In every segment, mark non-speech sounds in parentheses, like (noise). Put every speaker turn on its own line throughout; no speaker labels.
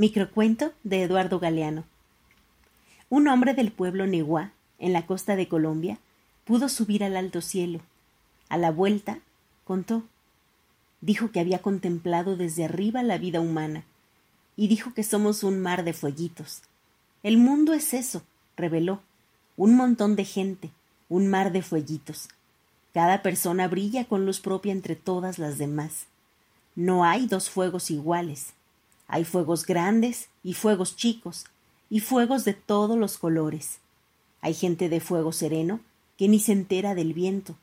Microcuento de Eduardo Galeano. Un hombre del pueblo Neguá, en la costa de Colombia, pudo subir al alto cielo. A la vuelta, contó. Dijo que había contemplado desde arriba la vida humana, y dijo que somos un mar de fueguitos. El mundo es eso, reveló. Un montón de gente, un mar de fueguitos. Cada persona brilla con luz propia entre todas las demás. No hay dos fuegos iguales hay fuegos grandes y fuegos chicos, y fuegos de todos los colores. Hay gente de fuego sereno que ni se entera del viento,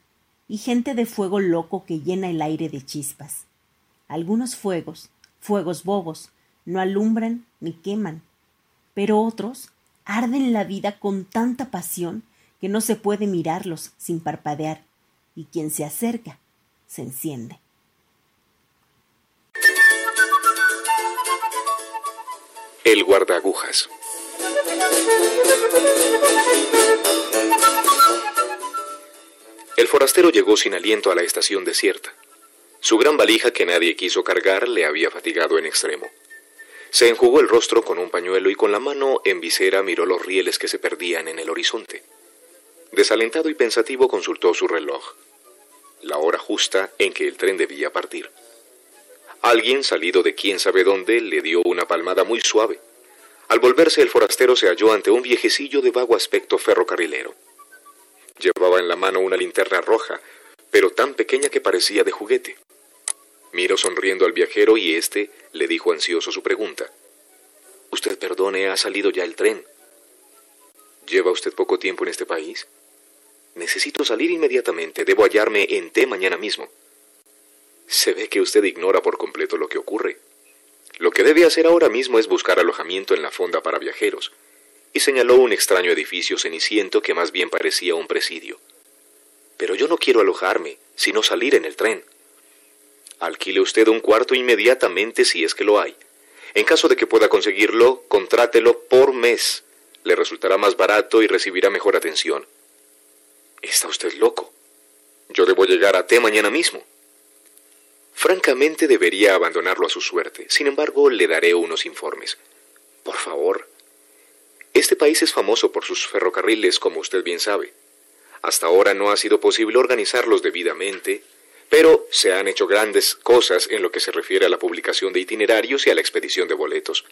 y gente de fuego loco que llena el aire de chispas. Algunos fuegos, fuegos bobos, no alumbran ni queman, pero otros arden la vida con tanta pasión que no se puede mirarlos sin parpadear, y quien se acerca se enciende.
El guardagujas. El forastero llegó sin aliento a la estación desierta. Su gran valija que nadie quiso cargar le había fatigado en extremo. Se enjugó el rostro con un pañuelo y con la mano en visera miró los rieles que se perdían en el horizonte. Desalentado y pensativo consultó su reloj, la hora justa en que el tren debía partir. Alguien, salido de quién sabe dónde, le dio una palmada muy suave. Al volverse el forastero se halló ante un viejecillo de vago aspecto ferrocarrilero. Llevaba en la mano una linterna roja, pero tan pequeña que parecía de juguete. Miró sonriendo al viajero y éste le dijo ansioso su pregunta. Usted perdone, ¿ha salido ya el tren? ¿Lleva usted poco tiempo en este país? Necesito salir inmediatamente. Debo hallarme en T mañana mismo. Se ve que usted ignora por completo lo que ocurre. Lo que debe hacer ahora mismo es buscar alojamiento en la fonda para viajeros, y señaló un extraño edificio ceniciento que más bien parecía un presidio. Pero yo no quiero alojarme, sino salir en el tren. Alquile usted un cuarto inmediatamente si es que lo hay. En caso de que pueda conseguirlo, contrátelo por mes. Le resultará más barato y recibirá mejor atención. Está usted loco. Yo debo llegar a T mañana mismo. Francamente debería abandonarlo a su suerte. Sin embargo, le daré unos informes. Por favor. Este país es famoso por sus ferrocarriles, como usted bien sabe. Hasta ahora no ha sido posible organizarlos debidamente, pero se han hecho grandes cosas en lo que se refiere a la publicación de itinerarios y a la expedición de boletos.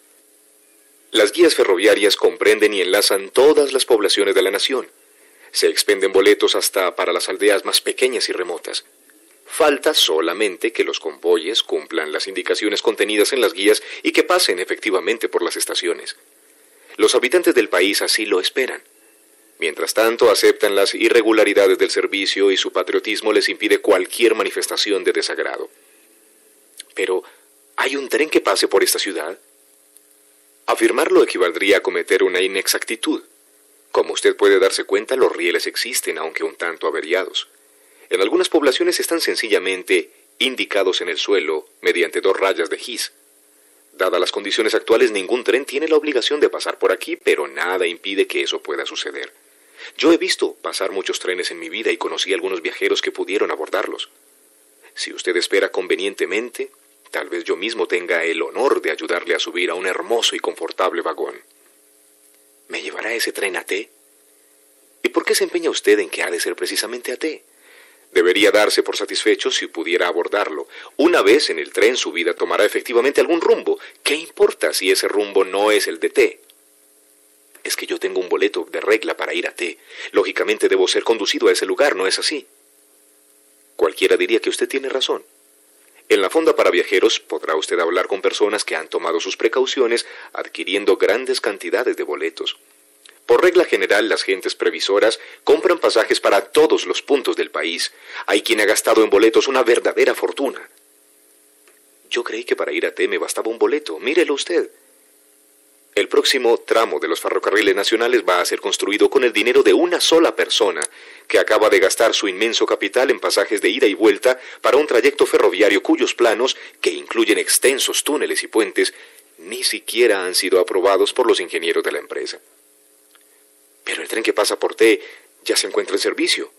Las guías ferroviarias comprenden y enlazan todas las poblaciones de la nación. Se expenden boletos hasta para las aldeas más pequeñas y remotas. Falta solamente que los convoyes cumplan las indicaciones contenidas en las guías y que pasen efectivamente por las estaciones. Los habitantes del país así lo esperan. Mientras tanto, aceptan las irregularidades del servicio y su patriotismo les impide cualquier manifestación de desagrado. Pero, ¿hay un tren que pase por esta ciudad? Afirmarlo equivaldría a cometer una inexactitud. Como usted puede darse cuenta, los rieles existen, aunque un tanto averiados. En algunas poblaciones están sencillamente indicados en el suelo mediante dos rayas de gis. Dadas las condiciones actuales, ningún tren tiene la obligación de pasar por aquí, pero nada impide que eso pueda suceder. Yo he visto pasar muchos trenes en mi vida y conocí algunos viajeros que pudieron abordarlos. Si usted espera convenientemente, tal vez yo mismo tenga el honor de ayudarle a subir a un hermoso y confortable vagón. ¿Me llevará ese tren a T? ¿Y por qué se empeña usted en que ha de ser precisamente a T? Debería darse por satisfecho si pudiera abordarlo. Una vez en el tren su vida tomará efectivamente algún rumbo. ¿Qué importa si ese rumbo no es el de T? Es que yo tengo un boleto de regla para ir a T. Lógicamente debo ser conducido a ese lugar, ¿no es así? Cualquiera diría que usted tiene razón. En la fonda para viajeros podrá usted hablar con personas que han tomado sus precauciones adquiriendo grandes cantidades de boletos. Por regla general, las gentes previsoras compran pasajes para todos los puntos del país. Hay quien ha gastado en boletos una verdadera fortuna. Yo creí que para ir a T me bastaba un boleto. Mírelo usted. El próximo tramo de los ferrocarriles nacionales va a ser construido con el dinero de una sola persona, que acaba de gastar su inmenso capital en pasajes de ida y vuelta para un trayecto ferroviario cuyos planos, que incluyen extensos túneles y puentes, ni siquiera han sido aprobados por los ingenieros de la empresa. Pero el tren que pasa por T ya se encuentra en servicio.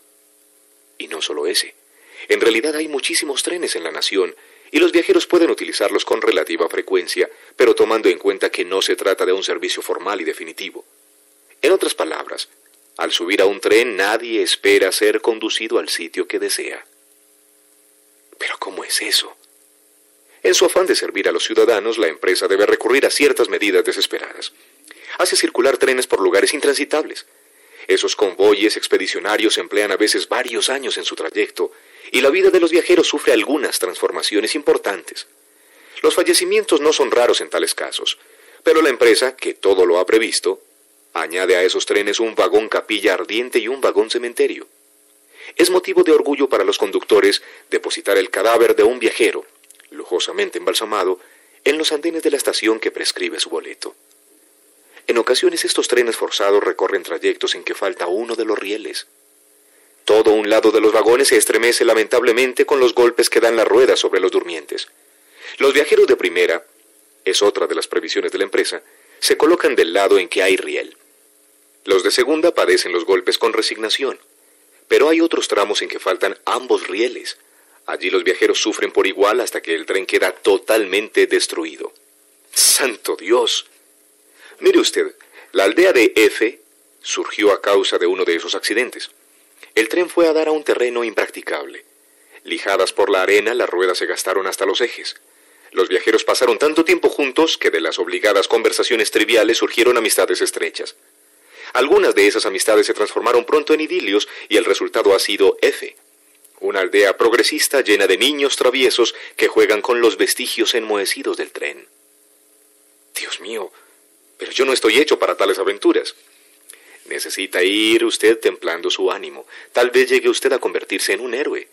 Y no solo ese. En realidad hay muchísimos trenes en la nación, y los viajeros pueden utilizarlos con relativa frecuencia, pero tomando en cuenta que no se trata de un servicio formal y definitivo. En otras palabras, al subir a un tren nadie espera ser conducido al sitio que desea. Pero ¿cómo es eso? En su afán de servir a los ciudadanos, la empresa debe recurrir a ciertas medidas desesperadas. Hace circular trenes por lugares intransitables. Esos convoyes expedicionarios emplean a veces varios años en su trayecto y la vida de los viajeros sufre algunas transformaciones importantes. Los fallecimientos no son raros en tales casos, pero la empresa, que todo lo ha previsto, añade a esos trenes un vagón capilla ardiente y un vagón cementerio. Es motivo de orgullo para los conductores depositar el cadáver de un viajero, lujosamente embalsamado, en los andenes de la estación que prescribe su boleto. En ocasiones estos trenes forzados recorren trayectos en que falta uno de los rieles. Todo un lado de los vagones se estremece lamentablemente con los golpes que dan las ruedas sobre los durmientes. Los viajeros de primera, es otra de las previsiones de la empresa, se colocan del lado en que hay riel. Los de segunda padecen los golpes con resignación, pero hay otros tramos en que faltan ambos rieles. Allí los viajeros sufren por igual hasta que el tren queda totalmente destruido. ¡Santo Dios! Mire usted, la aldea de F surgió a causa de uno de esos accidentes. El tren fue a dar a un terreno impracticable. Lijadas por la arena, las ruedas se gastaron hasta los ejes. Los viajeros pasaron tanto tiempo juntos que de las obligadas conversaciones triviales surgieron amistades estrechas. Algunas de esas amistades se transformaron pronto en idilios y el resultado ha sido F, una aldea progresista llena de niños traviesos que juegan con los vestigios enmohecidos del tren. Dios mío, pero yo no estoy hecho para tales aventuras. Necesita ir usted templando su ánimo. Tal vez llegue usted a convertirse en un héroe.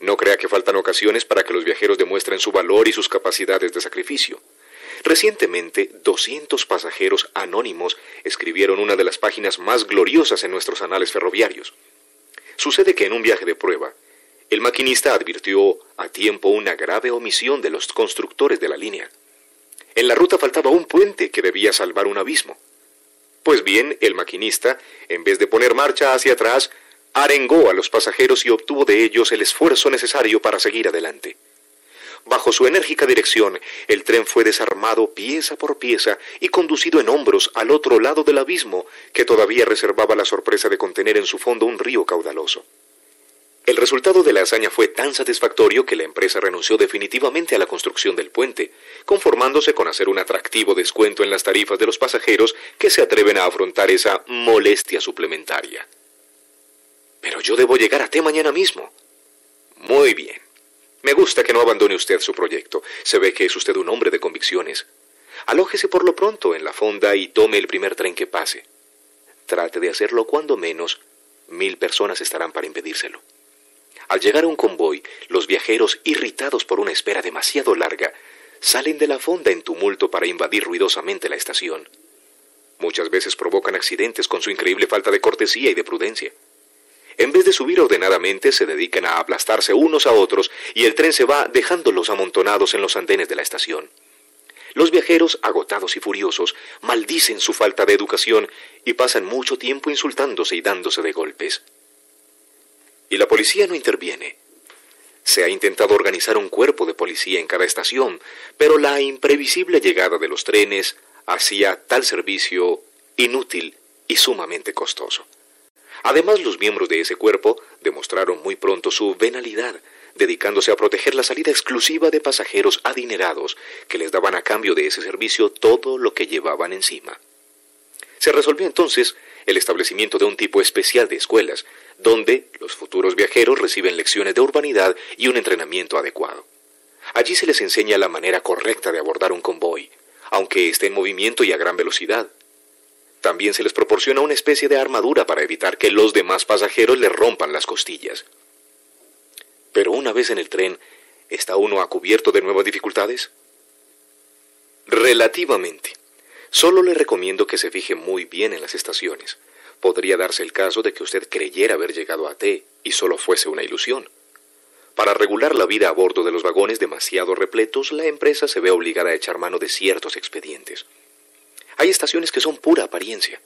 No crea que faltan ocasiones para que los viajeros demuestren su valor y sus capacidades de sacrificio. Recientemente, 200 pasajeros anónimos escribieron una de las páginas más gloriosas en nuestros anales ferroviarios. Sucede que en un viaje de prueba, el maquinista advirtió a tiempo una grave omisión de los constructores de la línea. En la ruta faltaba un puente que debía salvar un abismo. Pues bien, el maquinista, en vez de poner marcha hacia atrás, arengó a los pasajeros y obtuvo de ellos el esfuerzo necesario para seguir adelante. Bajo su enérgica dirección, el tren fue desarmado pieza por pieza y conducido en hombros al otro lado del abismo, que todavía reservaba la sorpresa de contener en su fondo un río caudaloso. El resultado de la hazaña fue tan satisfactorio que la empresa renunció definitivamente a la construcción del puente, conformándose con hacer un atractivo descuento en las tarifas de los pasajeros que se atreven a afrontar esa molestia suplementaria. Pero yo debo llegar a T mañana mismo. Muy bien. Me gusta que no abandone usted su proyecto. Se ve que es usted un hombre de convicciones. Alójese por lo pronto en la fonda y tome el primer tren que pase. Trate de hacerlo cuando menos. Mil personas estarán para impedírselo. Al llegar a un convoy, los viajeros, irritados por una espera demasiado larga, salen de la fonda en tumulto para invadir ruidosamente la estación. Muchas veces provocan accidentes con su increíble falta de cortesía y de prudencia. En vez de subir ordenadamente, se dedican a aplastarse unos a otros y el tren se va dejándolos amontonados en los andenes de la estación. Los viajeros, agotados y furiosos, maldicen su falta de educación y pasan mucho tiempo insultándose y dándose de golpes y la policía no interviene. Se ha intentado organizar un cuerpo de policía en cada estación, pero la imprevisible llegada de los trenes hacía tal servicio inútil y sumamente costoso. Además, los miembros de ese cuerpo demostraron muy pronto su venalidad, dedicándose a proteger la salida exclusiva de pasajeros adinerados que les daban a cambio de ese servicio todo lo que llevaban encima. Se resolvió entonces el establecimiento de un tipo especial de escuelas, donde los futuros viajeros reciben lecciones de urbanidad y un entrenamiento adecuado. Allí se les enseña la manera correcta de abordar un convoy, aunque esté en movimiento y a gran velocidad. También se les proporciona una especie de armadura para evitar que los demás pasajeros les rompan las costillas. Pero una vez en el tren, ¿está uno a cubierto de nuevas dificultades? Relativamente. Solo le recomiendo que se fije muy bien en las estaciones. Podría darse el caso de que usted creyera haber llegado a T y solo fuese una ilusión. Para regular la vida a bordo de los vagones demasiado repletos, la empresa se ve obligada a echar mano de ciertos expedientes. Hay estaciones que son pura apariencia.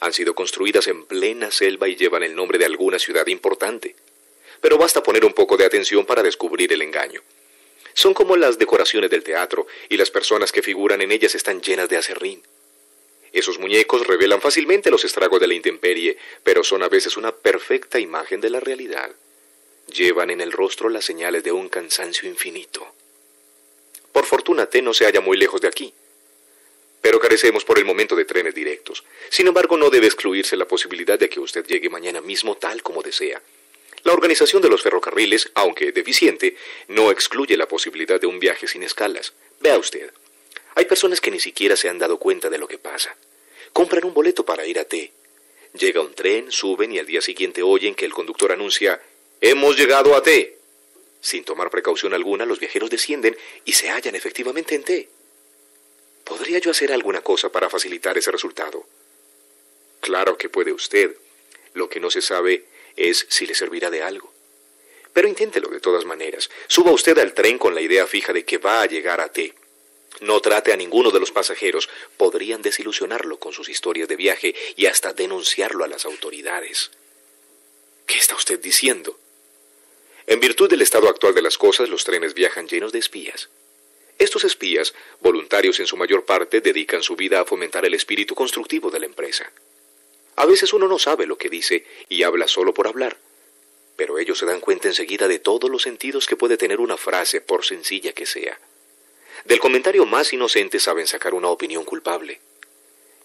Han sido construidas en plena selva y llevan el nombre de alguna ciudad importante. Pero basta poner un poco de atención para descubrir el engaño. Son como las decoraciones del teatro y las personas que figuran en ellas están llenas de acerrín. Esos muñecos revelan fácilmente los estragos de la intemperie, pero son a veces una perfecta imagen de la realidad. Llevan en el rostro las señales de un cansancio infinito. Por fortuna T no se halla muy lejos de aquí, pero carecemos por el momento de trenes directos. Sin embargo, no debe excluirse la posibilidad de que usted llegue mañana mismo tal como desea. La organización de los ferrocarriles, aunque deficiente, no excluye la posibilidad de un viaje sin escalas. Vea usted, hay personas que ni siquiera se han dado cuenta de lo que pasa. Compran un boleto para ir a T. Llega un tren, suben y al día siguiente oyen que el conductor anuncia Hemos llegado a T. Sin tomar precaución alguna, los viajeros descienden y se hallan efectivamente en T. ¿Podría yo hacer alguna cosa para facilitar ese resultado? Claro que puede usted. Lo que no se sabe es si le servirá de algo. Pero inténtelo de todas maneras. Suba usted al tren con la idea fija de que va a llegar a T. No trate a ninguno de los pasajeros. Podrían desilusionarlo con sus historias de viaje y hasta denunciarlo a las autoridades. ¿Qué está usted diciendo? En virtud del estado actual de las cosas, los trenes viajan llenos de espías. Estos espías, voluntarios en su mayor parte, dedican su vida a fomentar el espíritu constructivo de la empresa. A veces uno no sabe lo que dice y habla solo por hablar, pero ellos se dan cuenta enseguida de todos los sentidos que puede tener una frase, por sencilla que sea. Del comentario más inocente saben sacar una opinión culpable.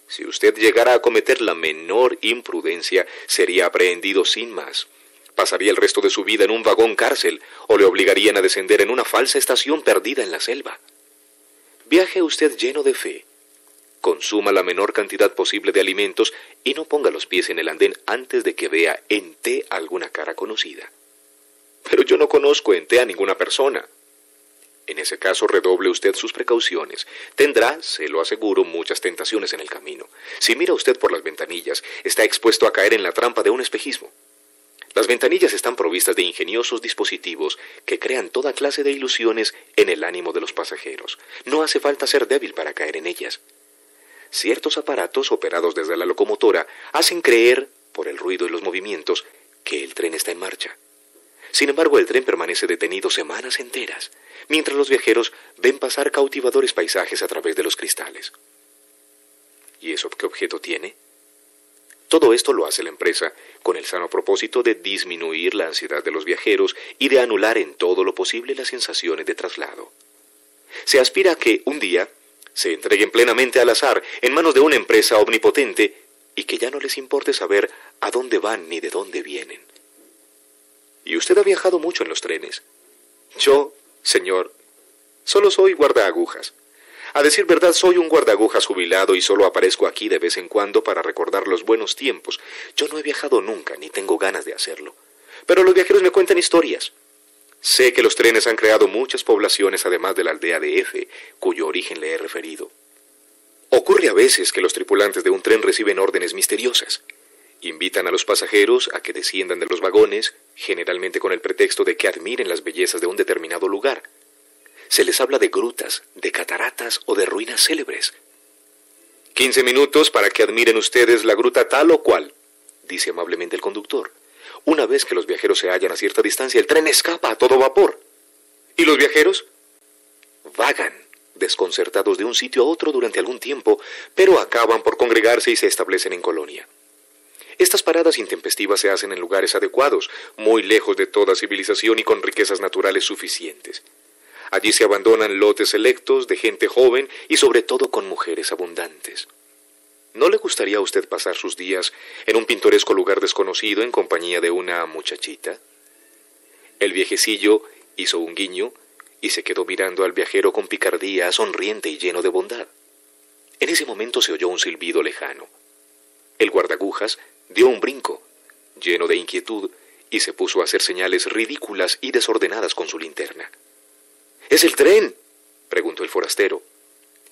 Si usted llegara a cometer la menor imprudencia, sería aprehendido sin más. Pasaría el resto de su vida en un vagón cárcel o le obligarían a descender en una falsa estación perdida en la selva. Viaje usted lleno de fe, consuma la menor cantidad posible de alimentos y no ponga los pies en el andén antes de que vea en té alguna cara conocida. Pero yo no conozco en té a ninguna persona. En ese caso, redoble usted sus precauciones. Tendrá, se lo aseguro, muchas tentaciones en el camino. Si mira usted por las ventanillas, está expuesto a caer en la trampa de un espejismo. Las ventanillas están provistas de ingeniosos dispositivos que crean toda clase de ilusiones en el ánimo de los pasajeros. No hace falta ser débil para caer en ellas. Ciertos aparatos operados desde la locomotora hacen creer, por el ruido y los movimientos, que el tren está en marcha. Sin embargo, el tren permanece detenido semanas enteras, mientras los viajeros ven pasar cautivadores paisajes a través de los cristales. ¿Y eso qué objeto tiene? Todo esto lo hace la empresa con el sano propósito de disminuir la ansiedad de los viajeros y de anular en todo lo posible las sensaciones de traslado. Se aspira a que un día se entreguen plenamente al azar en manos de una empresa omnipotente y que ya no les importe saber a dónde van ni de dónde vienen. Y usted ha viajado mucho en los trenes. Yo, señor, solo soy guardaagujas. A decir verdad, soy un guardaagujas jubilado y solo aparezco aquí de vez en cuando para recordar los buenos tiempos. Yo no he viajado nunca, ni tengo ganas de hacerlo. Pero los viajeros me cuentan historias. Sé que los trenes han creado muchas poblaciones además de la aldea de F, cuyo origen le he referido. Ocurre a veces que los tripulantes de un tren reciben órdenes misteriosas. Invitan a los pasajeros a que desciendan de los vagones, generalmente con el pretexto de que admiren las bellezas de un determinado lugar. Se les habla de grutas, de cataratas o de ruinas célebres. Quince minutos para que admiren ustedes la gruta tal o cual, dice amablemente el conductor. Una vez que los viajeros se hallan a cierta distancia, el tren escapa a todo vapor. ¿Y los viajeros? Vagan, desconcertados de un sitio a otro durante algún tiempo, pero acaban por congregarse y se establecen en colonia. Estas paradas intempestivas se hacen en lugares adecuados, muy lejos de toda civilización y con riquezas naturales suficientes. Allí se abandonan lotes selectos de gente joven y sobre todo con mujeres abundantes. ¿No le gustaría a usted pasar sus días en un pintoresco lugar desconocido en compañía de una muchachita? El viejecillo hizo un guiño y se quedó mirando al viajero con picardía, sonriente y lleno de bondad. En ese momento se oyó un silbido lejano. El guardagujas dio un brinco, lleno de inquietud, y se puso a hacer señales ridículas y desordenadas con su linterna. ¿Es el tren? preguntó el forastero.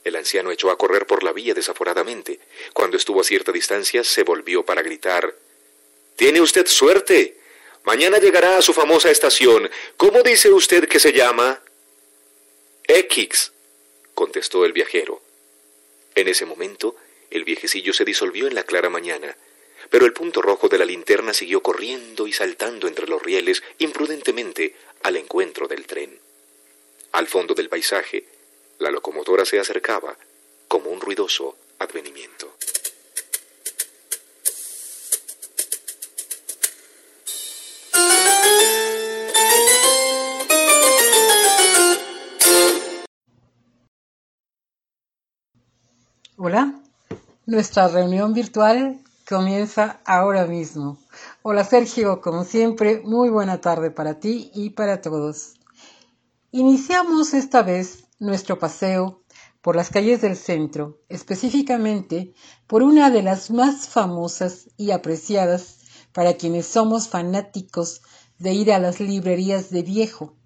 El anciano echó a correr por la vía desaforadamente. Cuando estuvo a cierta distancia, se volvió para gritar Tiene usted suerte. Mañana llegará a su famosa estación. ¿Cómo dice usted que se llama? X, contestó el viajero. En ese momento, el viejecillo se disolvió en la clara mañana, pero el punto rojo de la linterna siguió corriendo y saltando entre los rieles imprudentemente al encuentro del tren. Al fondo del paisaje, la locomotora se acercaba como un ruidoso advenimiento.
Hola, nuestra reunión virtual comienza ahora mismo. Hola Sergio, como siempre, muy buena tarde para ti y para todos. Iniciamos esta vez nuestro paseo por las calles del centro, específicamente por una de las más famosas y apreciadas para quienes somos fanáticos de ir a las librerías de viejo.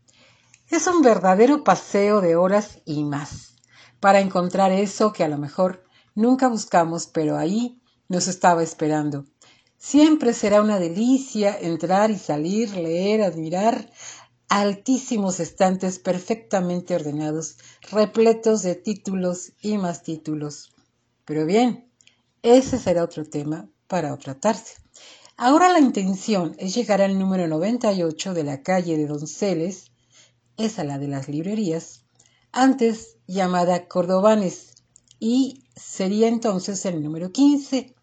Es un verdadero paseo de horas y más, para encontrar eso que a lo mejor nunca buscamos, pero ahí nos estaba esperando. Siempre será una delicia entrar y salir, leer, admirar, altísimos estantes perfectamente ordenados, repletos de títulos y más títulos. Pero bien, ese será otro tema para otra tarde. Ahora la intención es llegar al número 98 de la calle de Donceles, esa la de las librerías, antes llamada Cordobanes, y sería entonces el número 15.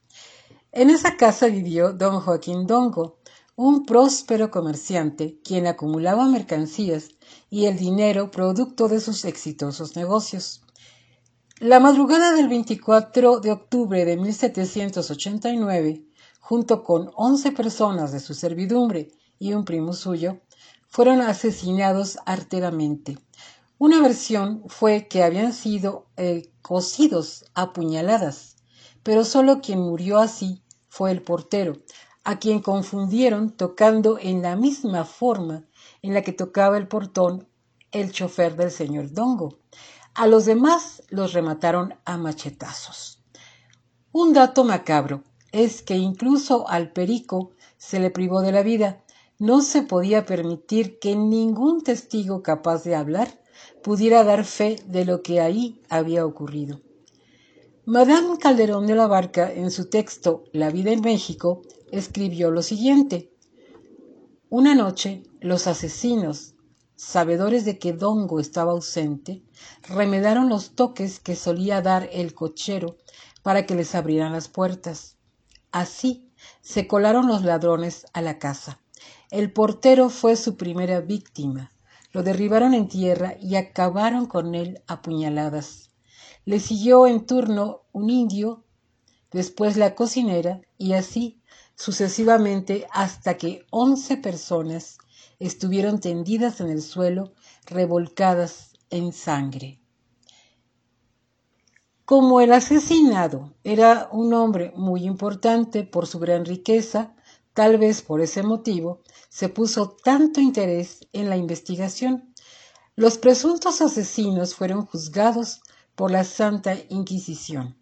En esa casa vivió don Joaquín Dongo, un próspero comerciante quien acumulaba mercancías y el dinero producto de sus exitosos negocios. La madrugada del 24 de octubre de 1789, junto con once personas de su servidumbre y un primo suyo, fueron asesinados arteramente. Una versión fue que habían sido eh, cosidos a puñaladas, pero solo quien murió así fue el portero, a quien confundieron tocando en la misma forma en la que tocaba el portón el chofer del señor Dongo. A los demás los remataron a machetazos. Un dato macabro es que incluso al perico se le privó de la vida. No se podía permitir que ningún testigo capaz de hablar pudiera dar fe de lo que ahí había ocurrido. Madame Calderón de la Barca, en su texto La vida en México, escribió lo siguiente. Una noche, los asesinos, sabedores de que Dongo estaba ausente, remedaron los toques que solía dar el cochero para que les abrieran las puertas. Así se colaron los ladrones a la casa. El portero fue su primera víctima. Lo derribaron en tierra y acabaron con él a puñaladas. Le siguió en turno un indio, después la cocinera y así sucesivamente hasta que once personas estuvieron tendidas en el suelo, revolcadas en sangre. Como el asesinado era un hombre muy importante por su gran riqueza, tal vez por ese motivo, se puso tanto interés en la investigación. Los presuntos asesinos fueron juzgados por la Santa Inquisición,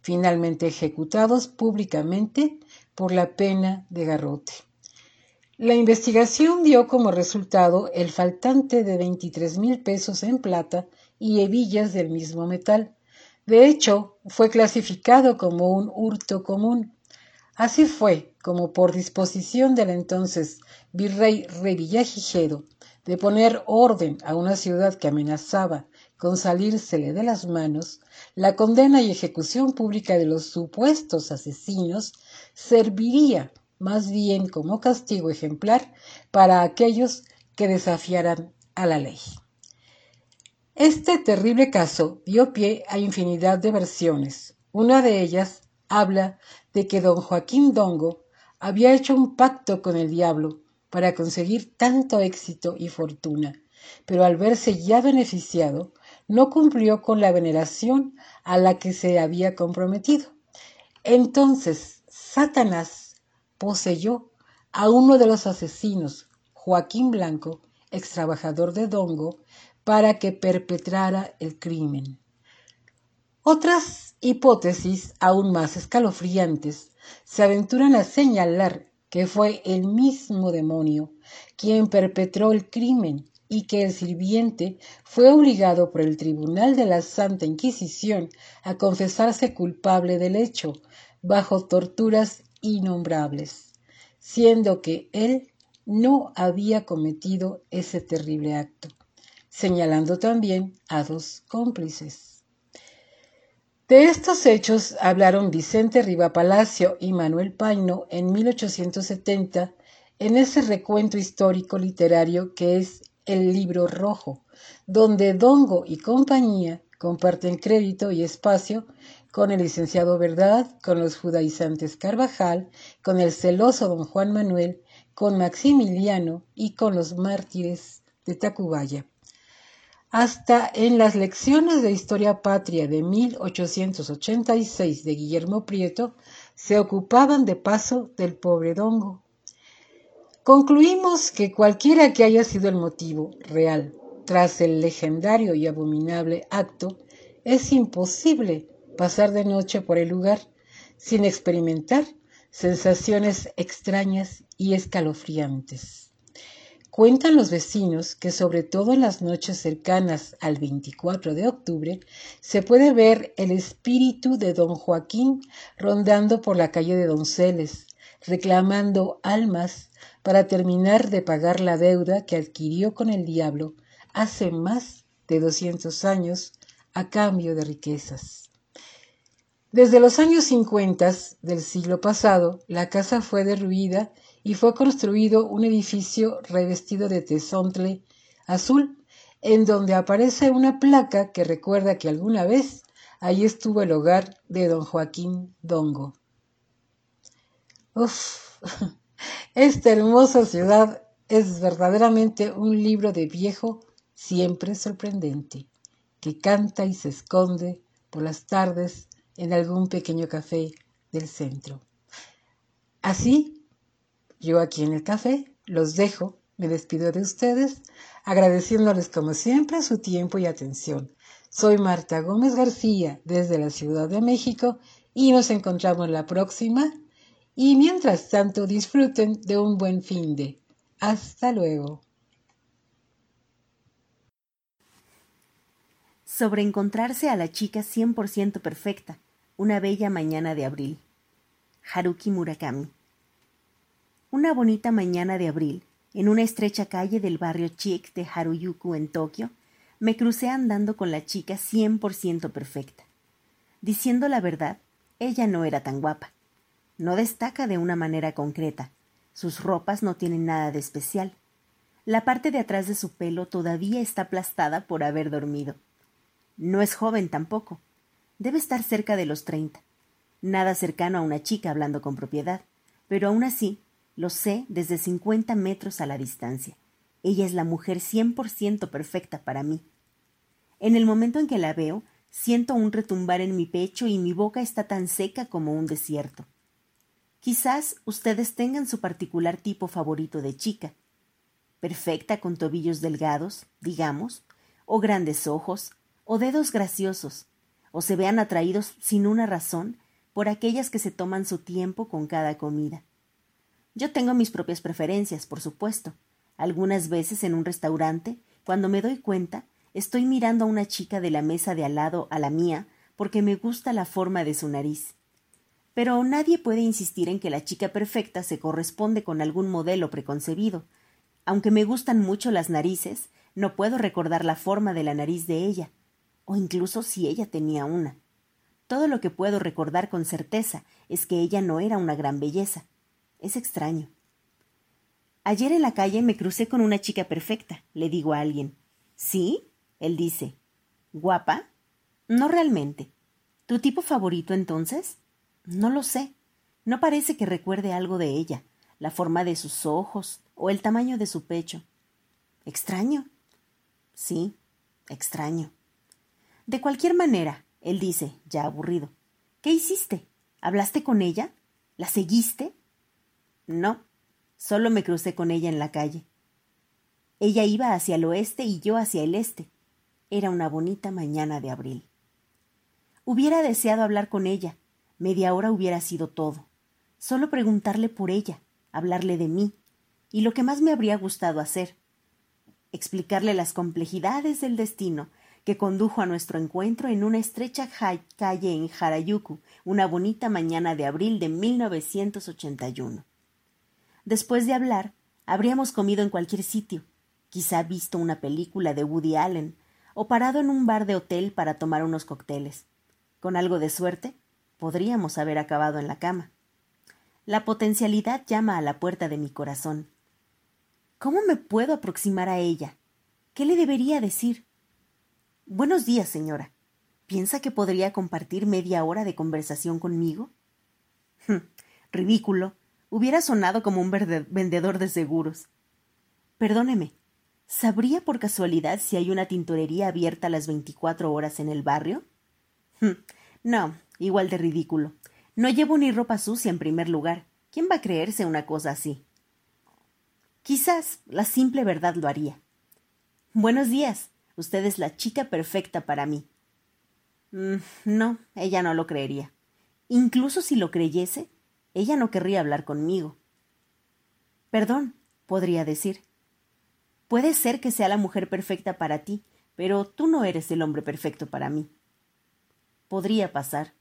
finalmente ejecutados públicamente por la pena de garrote. La investigación dio como resultado el faltante de 23 mil pesos en plata y hebillas del mismo metal. De hecho, fue clasificado como un hurto común. Así fue como por disposición del entonces virrey Revillagigedo de poner orden a una ciudad que amenazaba con salírsele de las manos, la condena y ejecución pública de los supuestos asesinos serviría más bien como castigo ejemplar para aquellos que desafiaran a la ley. Este terrible caso dio pie a infinidad de versiones. Una de ellas habla de que don Joaquín Dongo había hecho un pacto con el diablo para conseguir tanto éxito y fortuna, pero al verse ya beneficiado, no cumplió con la veneración a la que se había comprometido. Entonces Satanás poseyó a uno de los asesinos, Joaquín Blanco, ex trabajador de Dongo, para que perpetrara el crimen. Otras hipótesis aún más escalofriantes se aventuran a señalar que fue el mismo demonio quien perpetró el crimen y que el sirviente fue obligado por el Tribunal de la Santa Inquisición a confesarse culpable del hecho, bajo torturas innombrables, siendo que él no había cometido ese terrible acto, señalando también a dos cómplices. De estos hechos hablaron Vicente Riva Palacio y Manuel Paino en 1870 en ese recuento histórico literario que es El libro rojo, donde Dongo y compañía comparten crédito y espacio con el licenciado Verdad, con los judaizantes Carvajal, con el celoso don Juan Manuel, con Maximiliano y con los mártires de Tacubaya. Hasta en las lecciones de Historia Patria de 1886 de Guillermo Prieto se ocupaban de paso del pobre Dongo. Concluimos que cualquiera que haya sido el motivo real tras el legendario y abominable acto, es imposible pasar de noche por el lugar sin experimentar sensaciones extrañas y escalofriantes. Cuentan los vecinos que sobre todo en las noches cercanas al 24 de octubre se puede ver el espíritu de don Joaquín rondando por la calle de Donceles, reclamando almas para terminar de pagar la deuda que adquirió con el diablo hace más de 200 años a cambio de riquezas. Desde los años 50 del siglo pasado, la casa fue derruida y fue construido un edificio revestido de tesontle azul, en donde aparece una placa que recuerda que alguna vez allí estuvo el hogar de don Joaquín Dongo. Uf, (laughs) esta hermosa ciudad es verdaderamente un libro de viejo siempre sorprendente, que canta y se esconde por las tardes en algún pequeño café del centro. Así yo aquí en el café los dejo, me despido de ustedes, agradeciéndoles como siempre su tiempo y atención. Soy Marta Gómez García desde la Ciudad de México y nos encontramos la próxima. Y mientras tanto disfruten de un buen fin de. Hasta luego.
Sobre encontrarse a la chica 100% perfecta, una bella mañana de abril. Haruki Murakami. Una bonita mañana de abril, en una estrecha calle del barrio chic de Haruyuku en Tokio, me crucé andando con la chica cien por ciento perfecta. Diciendo la verdad, ella no era tan guapa. No destaca de una manera concreta. Sus ropas no tienen nada de especial. La parte de atrás de su pelo todavía está aplastada por haber dormido. No es joven tampoco. Debe estar cerca de los treinta. Nada cercano a una chica hablando con propiedad, pero aún así lo sé desde cincuenta metros a la distancia. Ella es la mujer cien por ciento perfecta para mí. En el momento en que la veo, siento un retumbar en mi pecho y mi boca está tan seca como un desierto. Quizás ustedes tengan su particular tipo favorito de chica. Perfecta con tobillos delgados, digamos, o grandes ojos, o dedos graciosos, o se vean atraídos sin una razón por aquellas que se toman su tiempo con cada comida. Yo tengo mis propias preferencias, por supuesto. Algunas veces en un restaurante, cuando me doy cuenta, estoy mirando a una chica de la mesa de al lado a la mía porque me gusta la forma de su nariz. Pero nadie puede insistir en que la chica perfecta se corresponde con algún modelo preconcebido. Aunque me gustan mucho las narices, no puedo recordar la forma de la nariz de ella, o incluso si ella tenía una. Todo lo que puedo recordar con certeza es que ella no era una gran belleza. Es extraño. Ayer en la calle me crucé con una chica perfecta, le digo a alguien. ¿Sí? Él dice. ¿Guapa? No realmente. ¿Tu tipo favorito entonces? No lo sé. No parece que recuerde algo de ella, la forma de sus ojos o el tamaño de su pecho. Extraño. Sí, extraño. De cualquier manera, él dice, ya aburrido. ¿Qué hiciste? ¿Hablaste con ella? ¿La seguiste? No, solo me crucé con ella en la calle. Ella iba hacia el oeste y yo hacia el este. Era una bonita mañana de abril. Hubiera deseado hablar con ella, Media hora hubiera sido todo. Solo preguntarle por ella, hablarle de mí, y lo que más me habría gustado hacer, explicarle las complejidades del destino que condujo a nuestro encuentro en una estrecha calle en Harajuku, una bonita mañana de abril de 1981. Después de hablar, habríamos comido en cualquier sitio, quizá visto una película de Woody Allen, o parado en un bar de hotel para tomar unos cócteles. Con algo de suerte, podríamos haber acabado en la cama. La potencialidad llama a la puerta de mi corazón. ¿Cómo me puedo aproximar a ella? ¿Qué le debería decir? Buenos días, señora. ¿Piensa que podría compartir media hora de conversación conmigo? Hm, ridículo. Hubiera sonado como un vendedor de seguros. Perdóneme, ¿sabría por casualidad si hay una tintorería abierta a las veinticuatro horas en el barrio? Hm, no, igual de ridículo. No llevo ni ropa sucia en primer lugar. ¿Quién va a creerse una cosa así? Quizás la simple verdad lo haría. Buenos días. Usted es la chica perfecta para mí. Mm, no, ella no lo creería. Incluso si lo creyese, ella no querría hablar conmigo. Perdón, podría decir. Puede ser que sea la mujer perfecta para ti, pero tú no eres el hombre perfecto para mí. Podría pasar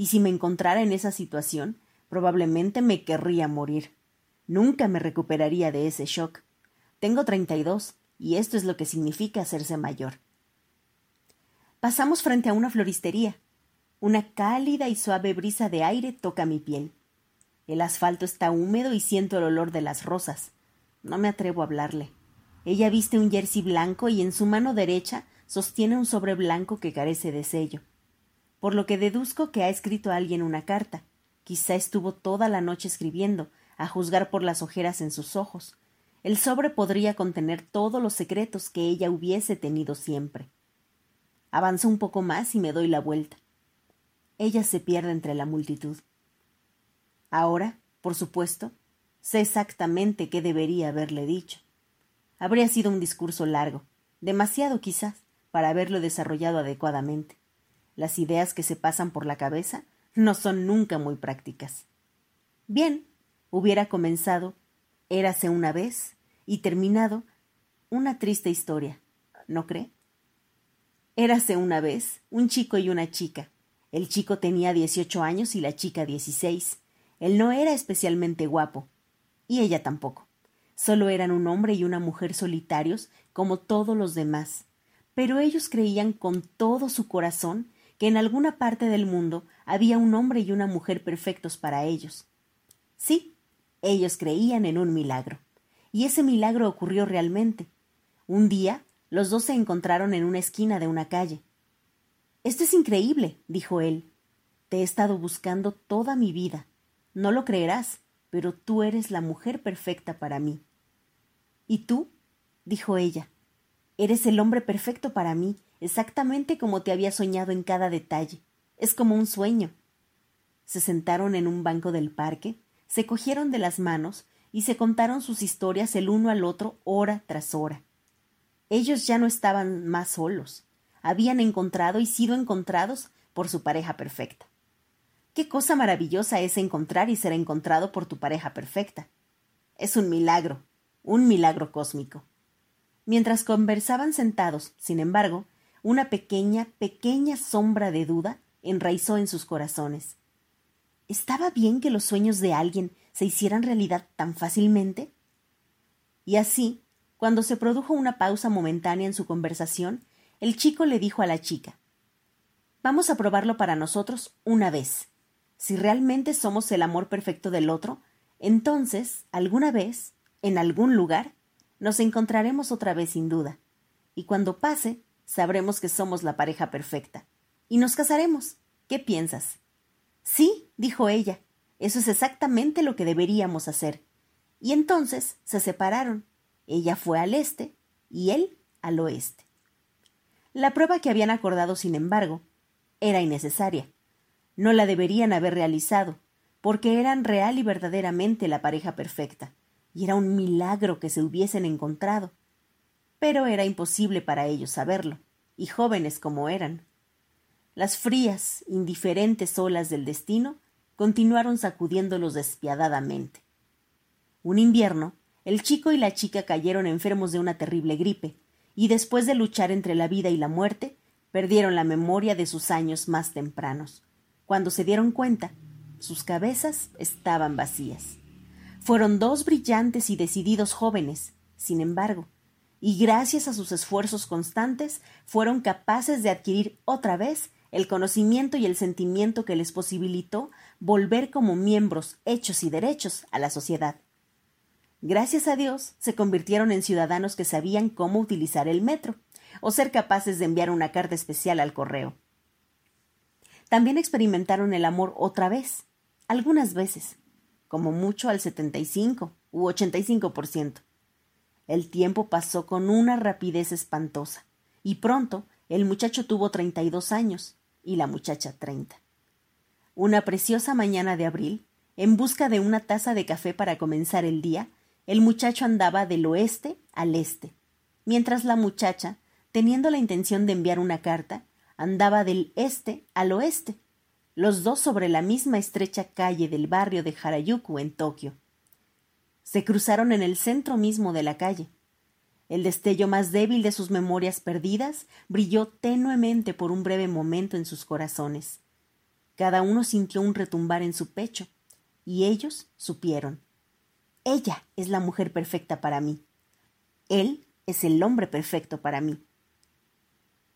y si me encontrara en esa situación, probablemente me querría morir. Nunca me recuperaría de ese shock. Tengo treinta y dos, y esto es lo que significa hacerse mayor. Pasamos frente a una floristería. Una cálida y suave brisa de aire toca mi piel. El asfalto está húmedo y siento el olor de las rosas. No me atrevo a hablarle. Ella viste un jersey blanco y en su mano derecha sostiene un sobre blanco que carece de sello por lo que deduzco que ha escrito a alguien una carta. Quizá estuvo toda la noche escribiendo, a juzgar por las ojeras en sus ojos. El sobre podría contener todos los secretos que ella hubiese tenido siempre. Avanzo un poco más y me doy la vuelta. Ella se pierde entre la multitud. Ahora, por supuesto, sé exactamente qué debería haberle dicho. Habría sido un discurso largo, demasiado quizás, para haberlo desarrollado adecuadamente. Las ideas que se pasan por la cabeza no son nunca muy prácticas. Bien, hubiera comenzado Érase una vez y terminado una triste historia, ¿no cree? Érase una vez un chico y una chica. El chico tenía dieciocho años y la chica dieciséis. Él no era especialmente guapo, y ella tampoco. Solo eran un hombre y una mujer solitarios como todos los demás, pero ellos creían con todo su corazón que en alguna parte del mundo había un hombre y una mujer perfectos para ellos. Sí, ellos creían en un milagro. Y ese milagro ocurrió realmente. Un día, los dos se encontraron en una esquina de una calle. Esto es increíble, dijo él. Te he estado buscando toda mi vida. No lo creerás, pero tú eres la mujer perfecta para mí. ¿Y tú? dijo ella. Eres el hombre perfecto para mí, exactamente como te había soñado en cada detalle. Es como un sueño. Se sentaron en un banco del parque, se cogieron de las manos y se contaron sus historias el uno al otro hora tras hora. Ellos ya no estaban más solos, habían encontrado y sido encontrados por su pareja perfecta. Qué cosa maravillosa es encontrar y ser encontrado por tu pareja perfecta. Es un milagro, un milagro cósmico. Mientras conversaban sentados, sin embargo, una pequeña, pequeña sombra de duda enraizó en sus corazones. ¿Estaba bien que los sueños de alguien se hicieran realidad tan fácilmente? Y así, cuando se produjo una pausa momentánea en su conversación, el chico le dijo a la chica Vamos a probarlo para nosotros una vez. Si realmente somos el amor perfecto del otro, entonces, alguna vez, en algún lugar, nos encontraremos otra vez sin duda. Y cuando pase, sabremos que somos la pareja perfecta. Y nos casaremos. ¿Qué piensas? Sí, dijo ella. Eso es exactamente lo que deberíamos hacer. Y entonces se separaron. Ella fue al este y él al oeste. La prueba que habían acordado, sin embargo, era innecesaria. No la deberían haber realizado, porque eran real y verdaderamente la pareja perfecta, y era un milagro que se hubiesen encontrado. Pero era imposible para ellos saberlo, y jóvenes como eran. Las frías, indiferentes olas del destino continuaron sacudiéndolos despiadadamente. Un invierno, el chico y la chica cayeron enfermos de una terrible gripe, y después de luchar entre la vida y la muerte, perdieron la memoria de sus años más tempranos. Cuando se dieron cuenta, sus cabezas estaban vacías. Fueron dos brillantes y decididos jóvenes, sin embargo, y gracias a sus esfuerzos constantes fueron capaces de adquirir otra vez el conocimiento y el sentimiento que les posibilitó volver como miembros hechos y derechos a la sociedad. Gracias a Dios se convirtieron en ciudadanos que sabían cómo utilizar el metro, o ser capaces de enviar una carta especial al correo. También experimentaron el amor otra vez, algunas veces, como mucho al 75 u 85%. El tiempo pasó con una rapidez espantosa, y pronto el muchacho tuvo 32 años y la muchacha 30. Una preciosa mañana de abril, en busca de una taza de café para comenzar el día, el muchacho andaba del oeste al este, mientras la muchacha teniendo la intención de enviar una carta, andaba del este al oeste, los dos sobre la misma estrecha calle del barrio de Harajuku en Tokio. Se cruzaron en el centro mismo de la calle. El destello más débil de sus memorias perdidas brilló tenuemente por un breve momento en sus corazones. Cada uno sintió un retumbar en su pecho, y ellos supieron. Ella es la mujer perfecta para mí. Él es el hombre perfecto para mí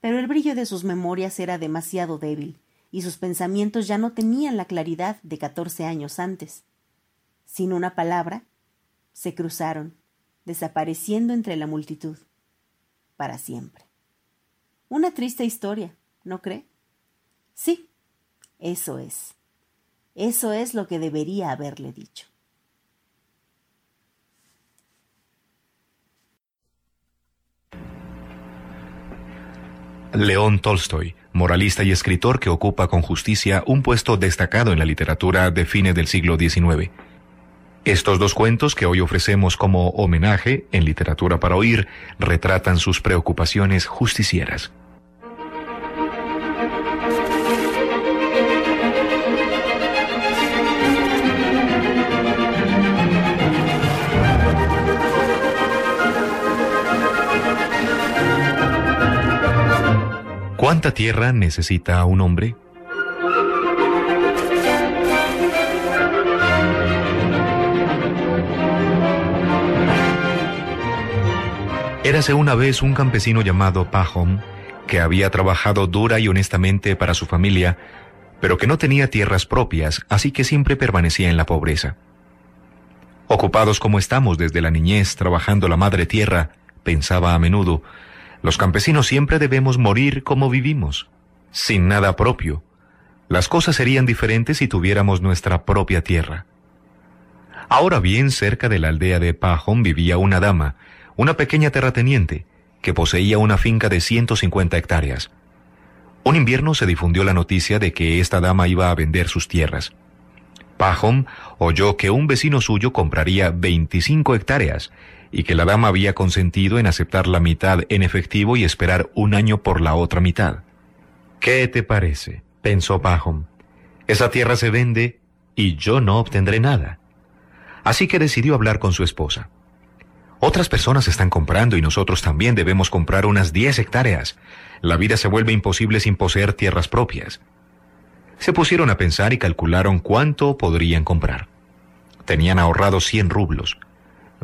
pero el brillo de sus memorias era demasiado débil, y sus pensamientos ya no tenían la claridad de catorce años antes. Sin una palabra, se cruzaron, desapareciendo entre la multitud, para siempre. Una triste historia, ¿no cree? Sí, eso es. Eso es lo que debería haberle dicho.
León Tolstoy, moralista y escritor que ocupa con justicia un puesto destacado en la literatura de fines del siglo XIX. Estos dos cuentos que hoy ofrecemos como homenaje en Literatura para Oír retratan sus preocupaciones justicieras. ¿Cuánta tierra necesita un hombre? Érase una vez un campesino llamado Pahom, que había trabajado dura y honestamente para su familia, pero que no tenía tierras propias, así que siempre permanecía en la pobreza. Ocupados como estamos desde la niñez trabajando la madre tierra, pensaba a menudo, los campesinos siempre debemos morir como vivimos, sin nada propio. Las cosas serían diferentes si tuviéramos nuestra propia tierra. Ahora bien, cerca de la aldea de Pajón vivía una dama, una pequeña terrateniente, que poseía una finca de 150 hectáreas. Un invierno se difundió la noticia de que esta dama iba a vender sus tierras. Pajón oyó que un vecino suyo compraría 25 hectáreas y que la dama había consentido en aceptar la mitad en efectivo y esperar un año por la otra mitad. ¿Qué te parece? pensó Pahom. Esa tierra se vende y yo no obtendré nada. Así que decidió hablar con su esposa. Otras personas están comprando y nosotros también debemos comprar unas 10 hectáreas. La vida se vuelve imposible sin poseer tierras propias. Se pusieron a pensar y calcularon cuánto podrían comprar. Tenían ahorrado 100 rublos.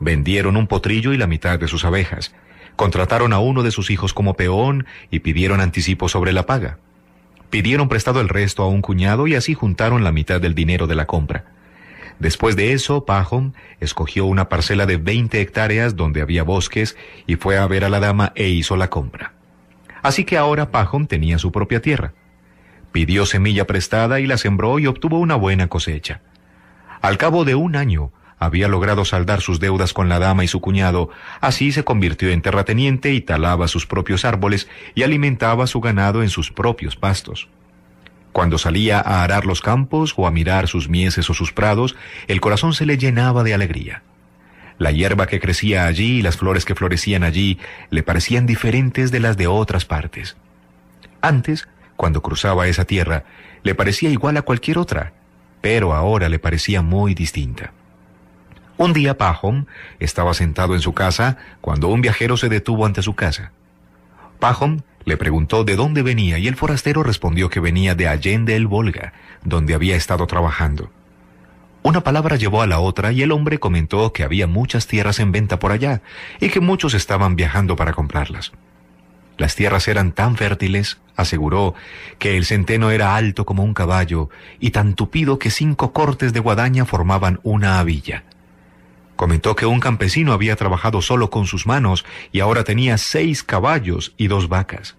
Vendieron un potrillo y la mitad de sus abejas. Contrataron a uno de sus hijos como peón y pidieron anticipo sobre la paga. Pidieron prestado el resto a un cuñado y así juntaron la mitad del dinero de la compra. Después de eso, Pahom escogió una parcela de 20 hectáreas donde había bosques y fue a ver a la dama e hizo la compra. Así que ahora Pahom tenía su propia tierra. Pidió semilla prestada y la sembró y obtuvo una buena cosecha. Al cabo de un año, había logrado saldar sus deudas con la dama y su cuñado, así se convirtió en terrateniente y talaba sus propios árboles y alimentaba su ganado en sus propios pastos. Cuando salía a arar los campos o a mirar sus mieses o sus prados, el corazón se le llenaba de alegría. La hierba que crecía allí y las flores que florecían allí le parecían diferentes de las de otras partes. Antes, cuando cruzaba esa tierra, le parecía igual a cualquier otra, pero ahora le parecía muy distinta. Un día Pahom estaba sentado en su casa cuando un viajero se detuvo ante su casa. Pahom le preguntó de dónde venía y el forastero respondió que venía de Allende el Volga, donde había estado trabajando. Una palabra llevó a la otra y el hombre comentó que había muchas tierras en venta por allá y que muchos estaban viajando para comprarlas. Las tierras eran tan fértiles, aseguró, que el centeno era alto como un caballo y tan tupido que cinco cortes de guadaña formaban una avilla. Comentó que un campesino había trabajado solo con sus manos y ahora tenía seis caballos y dos vacas.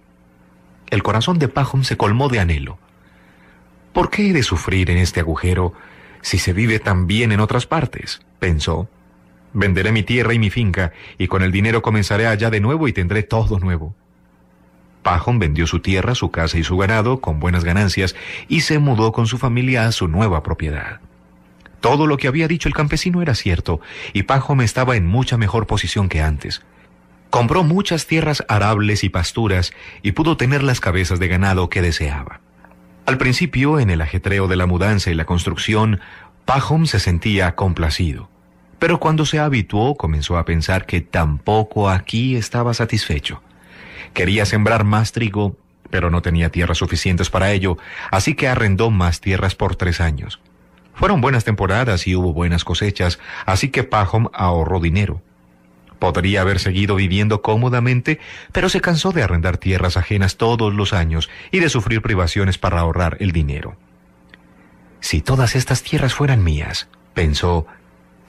El corazón de Pajón se colmó de anhelo. ¿Por qué he de sufrir en este agujero si se vive tan bien en otras partes? pensó. Venderé mi tierra y mi finca, y con el dinero comenzaré allá de nuevo y tendré todo nuevo. Pajón vendió su tierra, su casa y su ganado con buenas ganancias y se mudó con su familia a su nueva propiedad. Todo lo que había dicho el campesino era cierto, y Pajom estaba en mucha mejor posición que antes. Compró muchas tierras arables y pasturas y pudo tener las cabezas de ganado que deseaba. Al principio, en el ajetreo de la mudanza y la construcción, Pajom se sentía complacido. Pero cuando se habituó, comenzó a pensar que tampoco aquí estaba satisfecho. Quería sembrar más trigo, pero no tenía tierras suficientes para ello, así que arrendó más tierras por tres años. Fueron buenas temporadas y hubo buenas cosechas, así que Pahom ahorró dinero. Podría haber seguido viviendo cómodamente, pero se cansó de arrendar tierras ajenas todos los años y de sufrir privaciones para ahorrar el dinero. Si todas estas tierras fueran mías, pensó,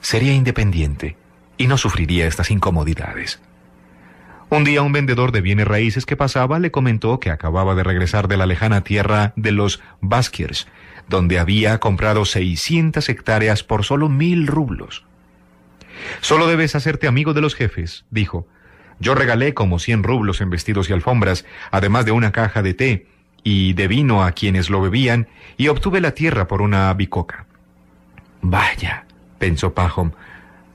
sería independiente y no sufriría estas incomodidades. Un día un vendedor de bienes raíces que pasaba le comentó que acababa de regresar de la lejana tierra de los Baskiers, donde había comprado 600 hectáreas por solo mil rublos. Solo debes hacerte amigo de los jefes, dijo. Yo regalé como 100 rublos en vestidos y alfombras, además de una caja de té y de vino a quienes lo bebían, y obtuve la tierra por una bicoca. Vaya, pensó Pahom,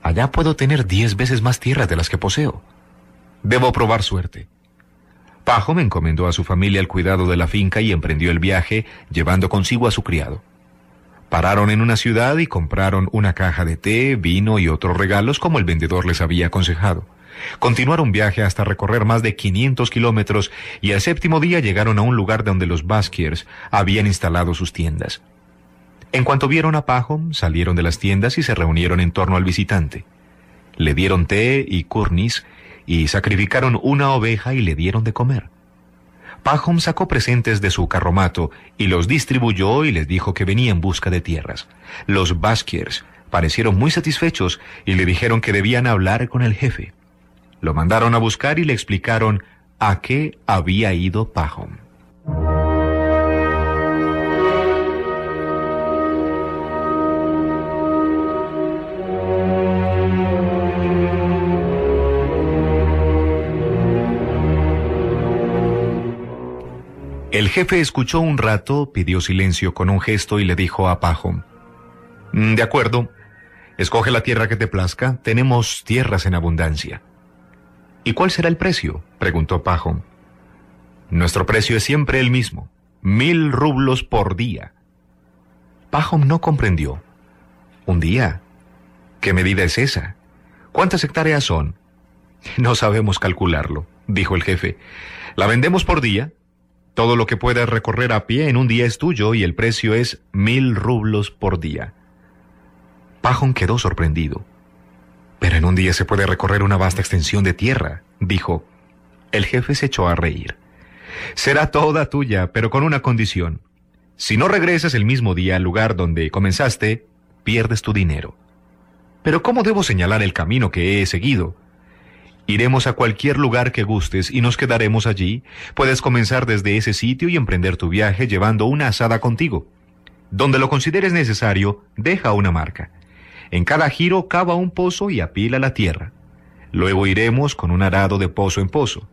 allá puedo tener diez veces más tierras de las que poseo. Debo probar suerte. Pajom encomendó a su familia el cuidado de la finca y emprendió el viaje, llevando consigo a su criado. Pararon en una ciudad y compraron una caja de té, vino y otros regalos como el vendedor les había aconsejado. Continuaron viaje hasta recorrer más de 500 kilómetros y el séptimo día llegaron a un lugar donde los Baskiers habían instalado sus tiendas. En cuanto vieron a Pajom, salieron de las tiendas y se reunieron en torno al visitante. Le dieron té y curnis y sacrificaron una oveja y le dieron de comer. Pahom sacó presentes de su carromato y los distribuyó y les dijo que venía en busca de tierras. Los Baskiers parecieron muy satisfechos y le dijeron que debían hablar con el jefe. Lo mandaron a buscar y le explicaron a qué había ido Pahom. El jefe escuchó un rato, pidió silencio con un gesto y le dijo a Pajón, mm, De acuerdo, escoge la tierra que te plazca, tenemos tierras en abundancia. ¿Y cuál será el precio? preguntó Pajón. Nuestro precio es siempre el mismo, mil rublos por día. Pajón no comprendió. ¿Un día? ¿Qué medida es esa? ¿Cuántas hectáreas son? No sabemos calcularlo, dijo el jefe. La vendemos por día Todo lo que puedas recorrer a pie en un día es tuyo y el precio es mil rublos por día. Pajón quedó sorprendido. Pero en un día se puede recorrer una vasta extensión de tierra, dijo. El jefe se echó a reír. Será toda tuya, pero con una condición. Si no regresas el mismo día al lugar donde comenzaste, pierdes tu dinero. Pero ¿cómo debo señalar el camino que he seguido? Iremos a cualquier lugar que gustes y nos quedaremos allí. Puedes comenzar desde ese sitio y emprender tu viaje llevando una asada contigo. Donde lo consideres necesario, deja una marca. En cada giro cava un pozo y apila la tierra. Luego iremos con un arado de pozo en pozo.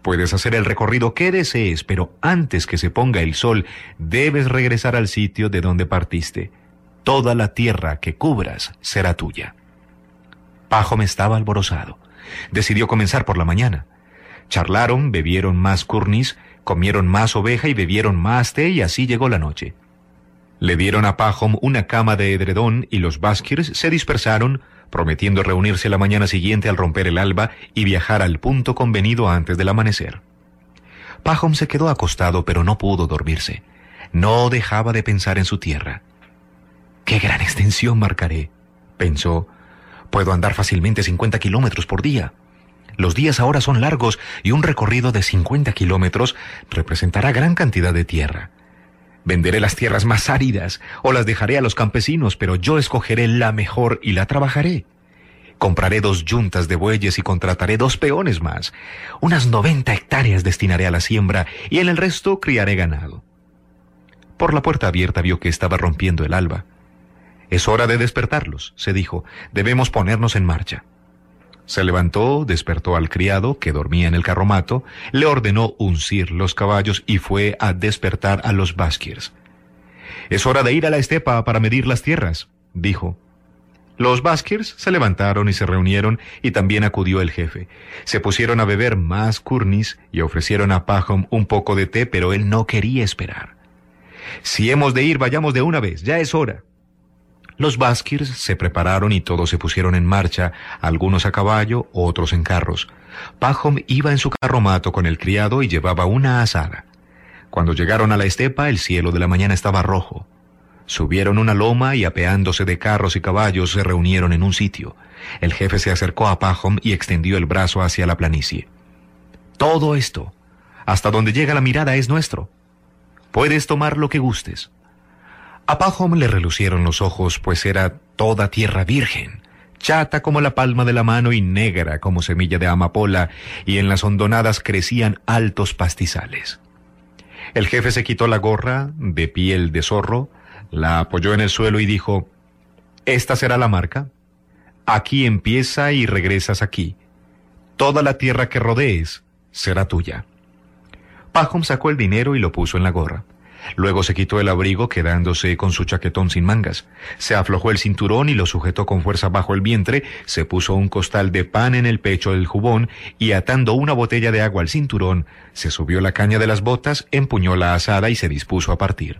Puedes hacer el recorrido que desees, pero antes que se ponga el sol, debes regresar al sitio de donde partiste. Toda la tierra que cubras será tuya. me estaba alborozado decidió comenzar por la mañana. Charlaron, bebieron más curnis, comieron más oveja y bebieron más té y así llegó la noche. Le dieron a Pahom una cama de edredón y los Baskirs se dispersaron, prometiendo reunirse la mañana siguiente al romper el alba y viajar al punto convenido antes del amanecer. Pahom se quedó acostado pero no pudo dormirse. No dejaba de pensar en su tierra. ¡Qué gran extensión marcaré! pensó, Puedo andar fácilmente 50 kilómetros por día. Los días ahora son largos y un recorrido de 50 kilómetros representará gran cantidad de tierra. Venderé las tierras más áridas o las dejaré a los campesinos, pero yo escogeré la mejor y la trabajaré. Compraré dos yuntas de bueyes y contrataré dos peones más. Unas 90 hectáreas destinaré a la siembra y en el resto criaré ganado. Por la puerta abierta vio que estaba rompiendo el alba. Es hora de despertarlos, se dijo. Debemos ponernos en marcha. Se levantó, despertó al criado, que dormía en el carromato, le ordenó uncir los caballos y fue a despertar a los Baskirs. Es hora de ir a la estepa para medir las tierras, dijo. Los Baskirs se levantaron y se reunieron y también acudió el jefe. Se pusieron a beber más curnis y ofrecieron a Pahom un poco de té, pero él no quería esperar. Si hemos de ir, vayamos de una vez, ya es hora. Los Baskirs se prepararon y todos se pusieron en marcha, algunos a caballo, otros en carros. Pahom iba en su carromato con el criado y llevaba una asada. Cuando llegaron a la estepa, el cielo de la mañana estaba rojo. Subieron una loma y apeándose de carros y caballos se reunieron en un sitio. El jefe se acercó a Pahom y extendió el brazo hacia la planicie. Todo esto, hasta donde llega la mirada, es nuestro. Puedes tomar lo que gustes. A Pahom le relucieron los ojos, pues era toda tierra virgen, chata como la palma de la mano y negra como semilla de amapola, y en las hondonadas crecían altos pastizales. El jefe se quitó la gorra de piel de zorro, la apoyó en el suelo y dijo, Esta será la marca. Aquí empieza y regresas aquí. Toda la tierra que rodees será tuya. Pahom sacó el dinero y lo puso en la gorra. Luego se quitó el abrigo quedándose con su chaquetón sin mangas. Se aflojó el cinturón y lo sujetó con fuerza bajo el vientre, se puso un costal de pan en el pecho del jubón y atando una botella de agua al cinturón, se subió la caña de las botas, empuñó la asada y se dispuso a partir.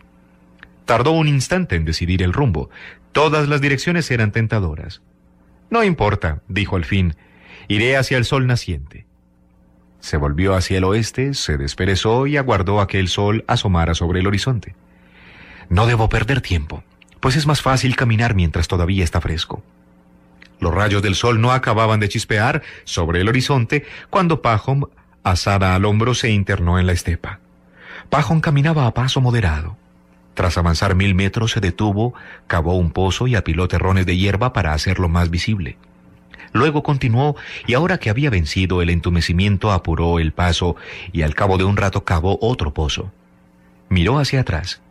Tardó un instante en decidir el rumbo. Todas las direcciones eran tentadoras. No importa, dijo al fin, iré hacia el sol naciente. Se volvió hacia el oeste, se desperezó y aguardó a que el sol asomara sobre el horizonte. No debo perder tiempo, pues es más fácil caminar mientras todavía está fresco. Los rayos del sol no acababan de chispear sobre el horizonte cuando Pajón, asada al hombro, se internó en la estepa. Pajón caminaba a paso moderado. Tras avanzar mil metros se detuvo, cavó un pozo y apiló terrones de hierba para hacerlo más visible. Luego continuó y ahora que había vencido el entumecimiento apuró el paso y al cabo de un rato cavó otro pozo. Miró hacia atrás.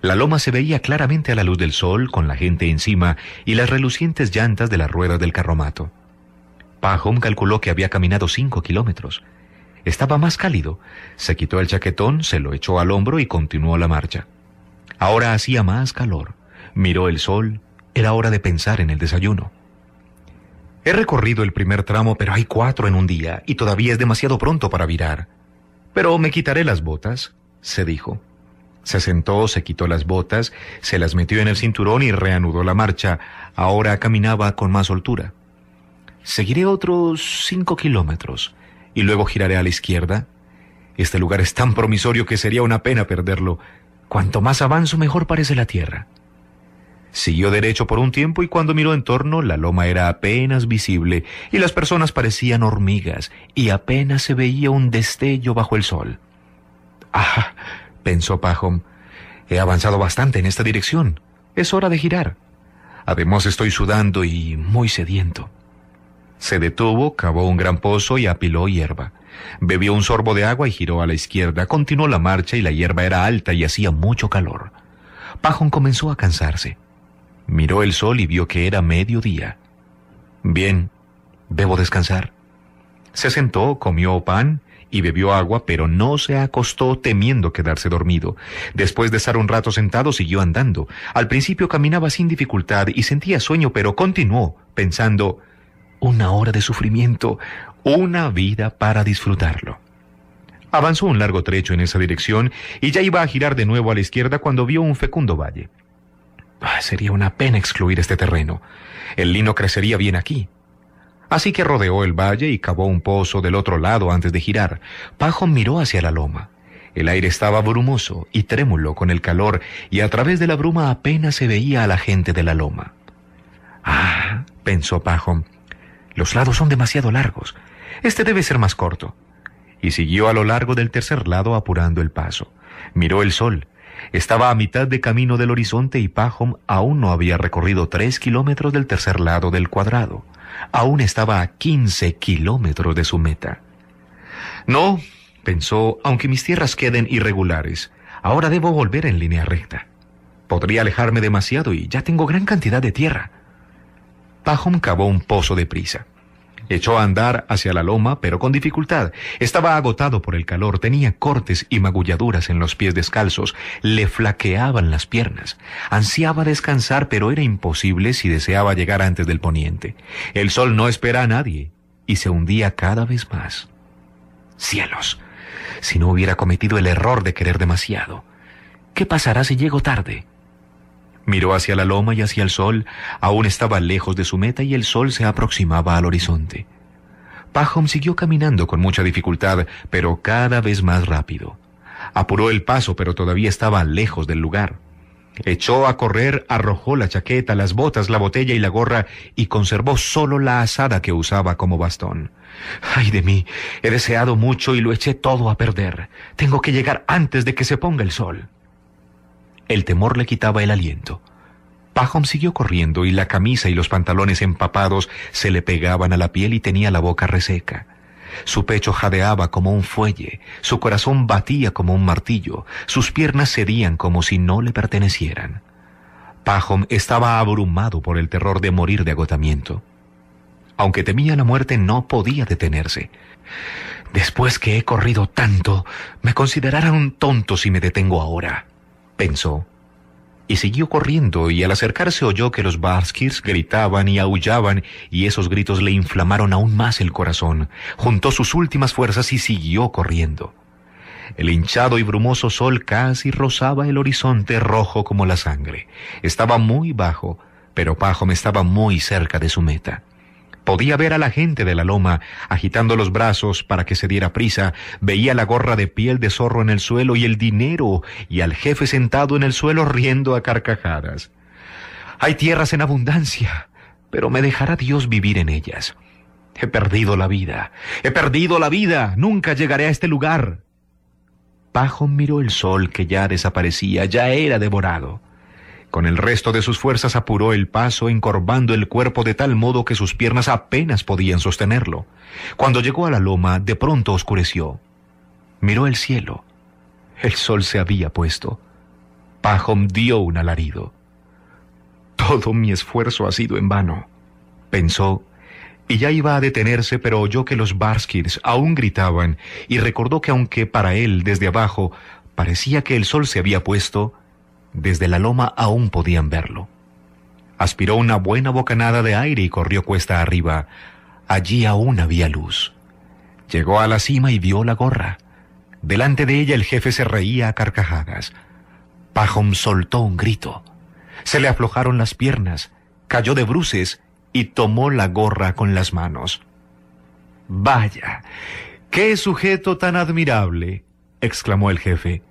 La loma se veía claramente a la luz del sol con la gente encima y las relucientes llantas de las ruedas del carromato. Pahom calculó que había caminado cinco kilómetros. Estaba más cálido. Se quitó el chaquetón, se lo echó al hombro y continuó la marcha. Ahora hacía más calor. Miró el sol. Era hora de pensar en el desayuno. He recorrido el primer tramo, pero hay cuatro en un día, y todavía es demasiado pronto para virar. Pero me quitaré las botas, se dijo. Se sentó, se quitó las botas, se las metió en el cinturón y reanudó la marcha. Ahora caminaba con más soltura. Seguiré otros cinco kilómetros y luego giraré a la izquierda. Este lugar es tan promisorio que sería una pena perderlo. Cuanto más avanzo, mejor parece la tierra. Siguió derecho por un tiempo y cuando miró en torno, la loma era apenas visible y las personas parecían hormigas y apenas se veía un destello bajo el sol. Ah, pensó Pajom, he avanzado bastante en esta dirección. Es hora de girar. Además estoy sudando y muy sediento. Se detuvo, cavó un gran pozo y apiló hierba. Bebió un sorbo de agua y giró a la izquierda. Continuó la marcha y la hierba era alta y hacía mucho calor. Pajón comenzó a cansarse. Miró el sol y vio que era mediodía. Bien, debo descansar. Se sentó, comió pan y bebió agua, pero no se acostó temiendo quedarse dormido. Después de estar un rato sentado, siguió andando. Al principio caminaba sin dificultad y sentía sueño, pero continuó, pensando, una hora de sufrimiento, una vida para disfrutarlo. Avanzó un largo trecho en esa dirección y ya iba a girar de nuevo a la izquierda cuando vio un fecundo valle. Ah, sería una pena excluir este terreno. El lino crecería bien aquí. Así que rodeó el valle y cavó un pozo del otro lado antes de girar. Pajo miró hacia la loma. El aire estaba brumoso y trémulo con el calor y a través de la bruma apenas se veía a la gente de la loma. Ah, pensó Pajo, los lados son demasiado largos. Este debe ser más corto. Y siguió a lo largo del tercer lado apurando el paso. Miró el sol. Estaba a mitad de camino del horizonte y Pahom aún no había recorrido tres kilómetros del tercer lado del cuadrado. Aún estaba a quince kilómetros de su meta. No, pensó, aunque mis tierras queden irregulares, ahora debo volver en línea recta. Podría alejarme demasiado y ya tengo gran cantidad de tierra. Pahom cavó un pozo de prisa. Echó a andar hacia la loma, pero con dificultad. Estaba agotado por el calor, tenía cortes y magulladuras en los pies descalzos, le flaqueaban las piernas. Ansiaba descansar, pero era imposible si deseaba llegar antes del poniente. El sol no espera a nadie, y se hundía cada vez más. Cielos, si no hubiera cometido el error de querer demasiado. ¿Qué pasará si llego tarde? Miró hacia la loma y hacia el sol, aún estaba lejos de su meta y el sol se aproximaba al horizonte. Pahom siguió caminando con mucha dificultad, pero cada vez más rápido. Apuró el paso, pero todavía estaba lejos del lugar. Echó a correr, arrojó la chaqueta, las botas, la botella y la gorra y conservó solo la asada que usaba como bastón. Ay de mí, he deseado mucho y lo eché todo a perder. Tengo que llegar antes de que se ponga el sol. El temor le quitaba el aliento. Pahom siguió corriendo y la camisa y los pantalones empapados se le pegaban a la piel y tenía la boca reseca. Su pecho jadeaba como un fuelle, su corazón batía como un martillo, sus piernas cedían como si no le pertenecieran. Pahom estaba abrumado por el terror de morir de agotamiento. Aunque temía la muerte, no podía detenerse. Después que he corrido tanto, me considerarán un tonto si me detengo ahora pensó. Y siguió corriendo, y al acercarse oyó que los Barskirs gritaban y aullaban, y esos gritos le inflamaron aún más el corazón. Juntó sus últimas fuerzas y siguió corriendo. El hinchado y brumoso sol casi rozaba el horizonte rojo como la sangre. Estaba muy bajo, pero Pajom estaba muy cerca de su meta. Podía ver a la gente de la loma agitando los brazos para que se diera prisa, veía la gorra de piel de zorro en el suelo y el dinero, y al jefe sentado en el suelo riendo a carcajadas. Hay tierras en abundancia, pero me dejará Dios vivir en ellas. He perdido la vida, he perdido la vida, nunca llegaré a este lugar. Pajón miró el sol que ya desaparecía, ya era devorado. Con el resto de sus fuerzas apuró el paso, encorvando el cuerpo de tal modo que sus piernas apenas podían sostenerlo. Cuando llegó a la loma, de pronto oscureció. Miró el cielo. El sol se había puesto. Pahom dio un alarido. Todo mi esfuerzo ha sido en vano, pensó, y ya iba a detenerse, pero oyó que los Barskirs aún gritaban y recordó que aunque para él desde abajo parecía que el sol se había puesto, desde la loma aún podían verlo. Aspiró una buena bocanada de aire y corrió cuesta arriba. Allí aún había luz. Llegó a la cima y vio la gorra. Delante de ella el jefe se reía a carcajadas. Pajom soltó un grito. Se le aflojaron las piernas, cayó de bruces y tomó la gorra con las manos. Vaya,
¡Qué sujeto tan admirable! exclamó el jefe.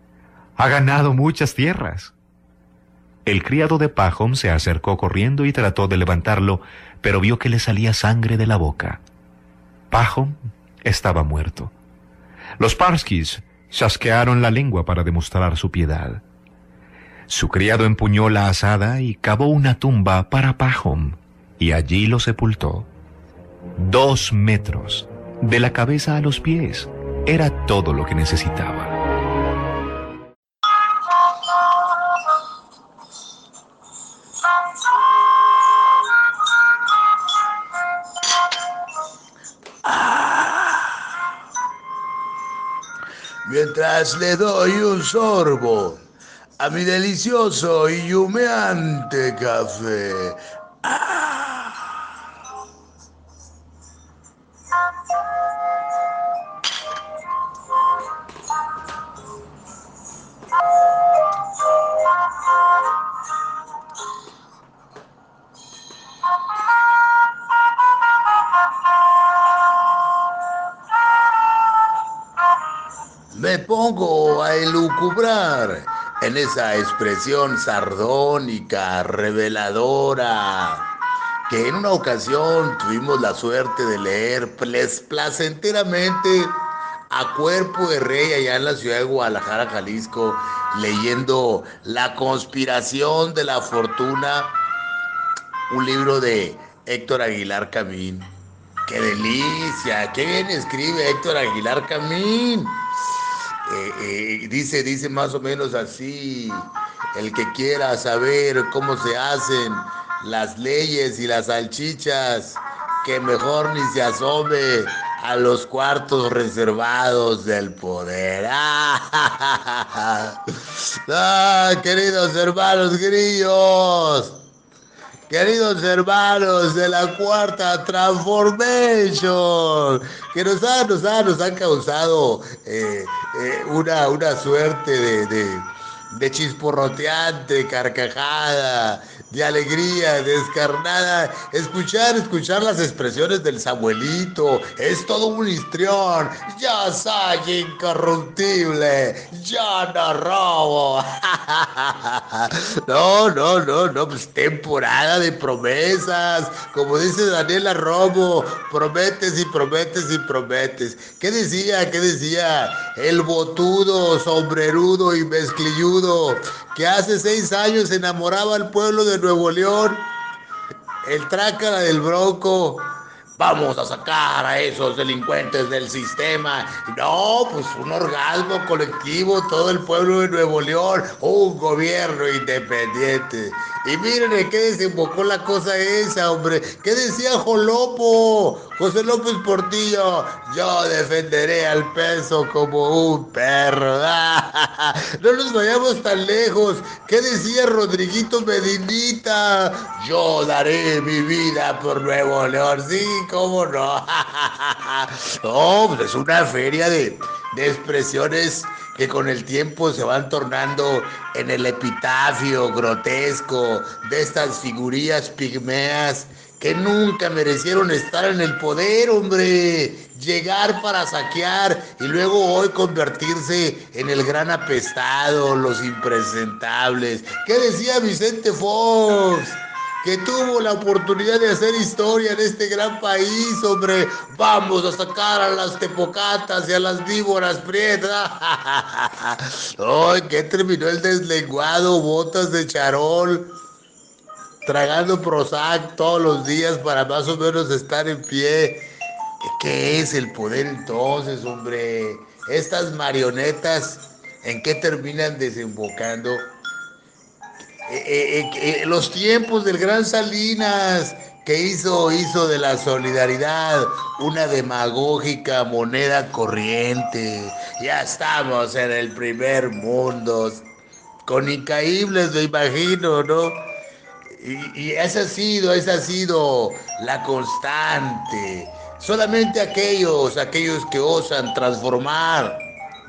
Ha ganado muchas tierras. El criado de Pahom se acercó corriendo y trató de levantarlo, pero vio que le salía sangre de la boca. Pahom estaba muerto. Los Parskis chasquearon la lengua para demostrar su piedad. Su criado empuñó la asada y cavó una tumba para Pahom, y allí lo sepultó. Dos metros de la cabeza a los pies. Era todo lo que necesitaba.
Mientras le doy un sorbo a mi delicioso y humeante café. Esa expresión sardónica, reveladora, que en una ocasión tuvimos la suerte de leer placenteramente a cuerpo de rey allá en la ciudad de Guadalajara, Jalisco, leyendo La conspiración de la fortuna, un libro de Héctor Aguilar Camín. ¡Qué delicia! ¡Qué bien escribe Héctor Aguilar Camín! Eh, dice, dice más o menos así, el que quiera saber cómo se hacen las leyes y las salchichas, que mejor ni se asome a los cuartos reservados del poder. (laughs) ¡Ah, queridos hermanos grillos! Queridos hermanos de la cuarta transformation, que nos, han, nos, nos han causado eh, eh, una, una suerte de, de, de chisporroteante, carcajada, de alegría descarnada. Escuchar, escuchar las expresiones del Samuelito es todo un histrión. Yo soy incorruptible, yo no robo. (laughs) no, no, no, no, pues temporada de promesas. Como dice Daniela Romo, prometes y prometes y prometes. ¿Qué decía? ¿Qué decía? El botudo, sombrerudo y mezclilludo que hace seis años enamoraba al pueblo de Nuevo León, el trácara del Bronco. Vamos a sacar a esos delincuentes del sistema. No, pues un orgasmo colectivo, todo el pueblo de Nuevo León, un gobierno independiente. Y miren en qué desembocó la cosa esa, hombre. ¿Qué decía Jolopo? José López Portillo, yo defenderé al peso como un perro. (laughs) no nos vayamos tan lejos. ¿Qué decía Rodriguito Medinita? Yo daré mi vida por Nuevo León. Sí, cómo no. (laughs) no, pues es una feria de, de expresiones que con el tiempo se van tornando en el epitafio grotesco de estas figurillas pigmeas que nunca merecieron estar en el poder, hombre. Llegar para saquear y luego hoy convertirse en el gran apestado, los impresentables. ¿Qué decía Vicente Fox? Que tuvo la oportunidad de hacer historia en este gran país, hombre. Vamos a sacar a las tepocatas y a las víboras prietas. (laughs) ¡Ay, qué terminó el deslenguado! Botas de charol, tragando Prozac todos los días para más o menos estar en pie. ¿Qué es el poder entonces, hombre? Estas marionetas, ¿en qué terminan desembocando? Eh, eh, eh, los tiempos del gran Salinas, que hizo, hizo de la solidaridad una demagógica moneda corriente. Ya estamos en el primer mundo, con incaíbles, me imagino, ¿no? Y, y esa ha sido, esa ha sido la constante. Solamente aquellos, aquellos que osan transformar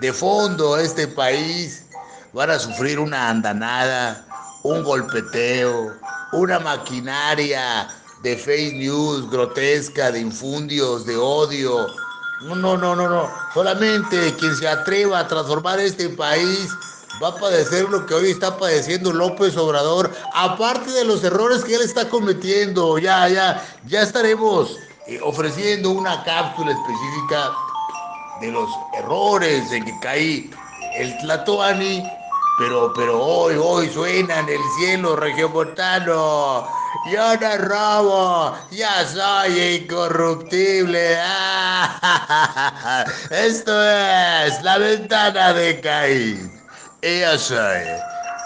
de fondo este país van a sufrir una andanada un golpeteo, una maquinaria de fake news grotesca, de infundios, de odio, No, no, no, no, no. Solamente quien se atreva a transformar este país va a padecer lo que hoy está padeciendo López Obrador, aparte de los errores que él está cometiendo. Ya, ya, ya estaremos eh, ofreciendo una cápsula específica de los errores en que caí el Tlatoani, pero, pero hoy, hoy suena en el cielo regiomontano. Yo no robo, ya soy incorruptible. (laughs) Esto es la ventana de Caín. Yo soy,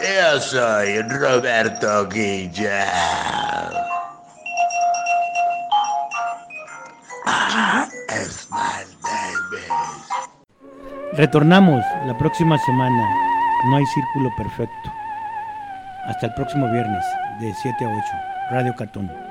yo soy Roberto my name
Retornamos la próxima semana. No hay círculo perfecto. Hasta el próximo viernes de 7 a 8. Radio Cartón.